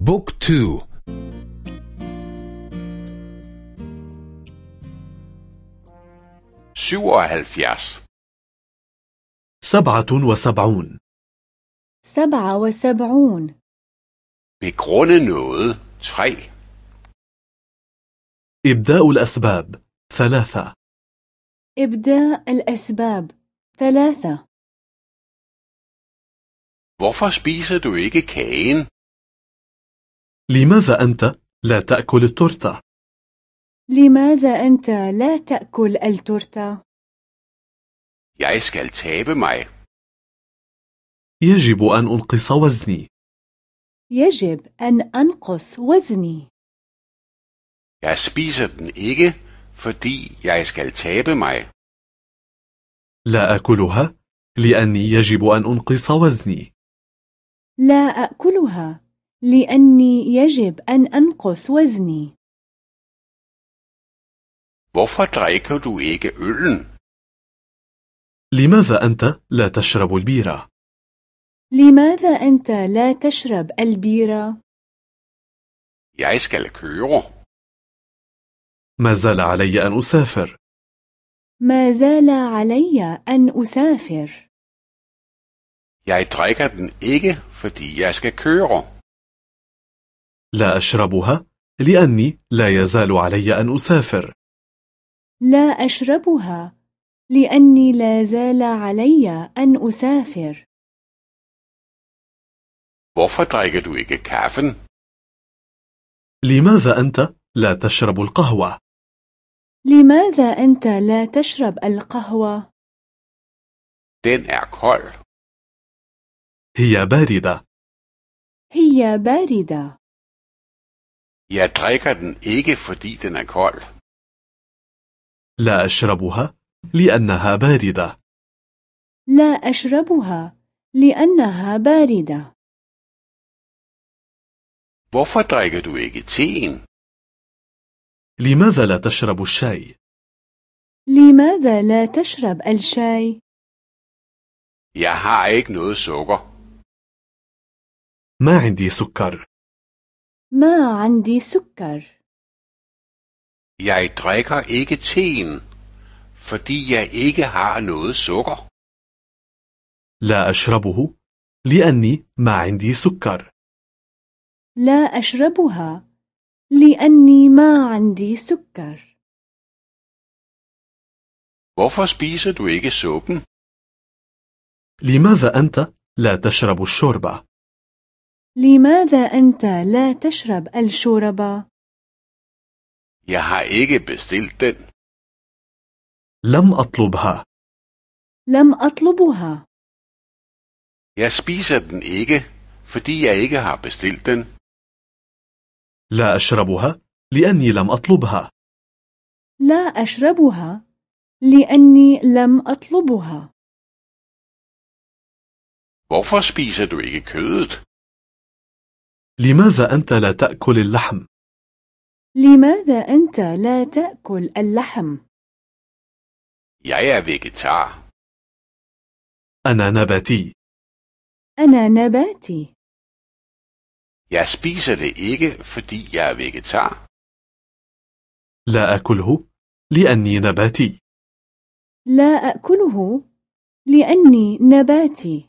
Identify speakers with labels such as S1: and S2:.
S1: بوك تو
S2: سبعة وسبعون.
S3: سبعة وسبعون.
S4: Begrunde noget 3.
S2: إبداء الأسباب ثلاثة.
S3: إبداء الأسباب ثلاثة.
S4: Hvorfor spiser du ikke kagen?
S2: لماذا أنت لا تأكل التورتة؟
S3: لماذا أنت لا تأكل التورتة؟
S4: Jeg skal tabe mig.
S2: يجب أن أنقص وزني
S3: يجب أن أنقص وزني
S4: Jeg spiser den ikke, fordi jeg skal tabe mig.
S2: لا أكلها لأني يجب أن أنقص وزني
S3: لا أكلها لأني يجب أن أنقص وزني
S4: Hvorfor drikker du ikke øllen?
S2: لماذا أنت لا تشرب البيرة؟
S3: لماذا أنت لا تشرب البيرة؟
S4: Jeg skal køre.
S2: ما زال علي أن أسافر
S3: ما زال علي أن أسافر
S4: Jeg drikker den ikke, fordi jeg skal køre.
S2: لا أشربها لأني لا يزال علي أن أسافر
S3: لا أشربها لأني لا زال علي أن أسافر
S4: Hvorfor drikker du ikke kaffen?
S2: لماذا أنت لا تشرب القهوة؟
S3: لماذا أنت لا تشرب القهوة؟
S4: Den er kold.
S2: هي باردة
S3: هي باردة
S4: Jeg drikker den ikke, fordi den er kold.
S2: لا أشربها لأنها باردة
S3: لا أشربها لأنها باردة
S4: Hvorfor drikker du ikke teen?
S2: لماذا لا تشرب الشاي؟
S3: لماذا لا تشرب الشاي؟
S4: Jeg har ikke noget sukker.
S2: ما عندي سكر
S3: ما عندي سكر
S4: Jeg drikker ikke teen, fordi jeg ikke har noget sukker.
S2: لا أشربه لأني ما عندي سكر
S3: لا أشربها لأني ما عندي سكر
S4: Hvorfor spiser du ikke suppen?
S2: لماذا أنت لا تشرب الشوربة؟
S3: لماذا أنت لا تشرب الشوربة؟
S4: Jeg har ikke bestilt den.
S2: لم أطلبها
S3: لم أطلبها
S4: Jeg spiser den ikke, fordi jeg ikke har bestilt den.
S2: لا أشربها لأني لم أطلبها
S3: لا أشربها لأني لم أطلبها
S4: Hvorfor spiser du ikke kødet?
S2: لماذا أنت لا تأكل اللحم؟
S3: لماذا أنت لا تأكل اللحم؟
S4: Jeg er vegetar.
S2: أنا نباتي
S3: أنا نباتي
S4: Jeg spiser det ikke, fordi jeg er vegetar.
S2: لا أكله لأني نباتي
S3: لا أكله لأني نباتي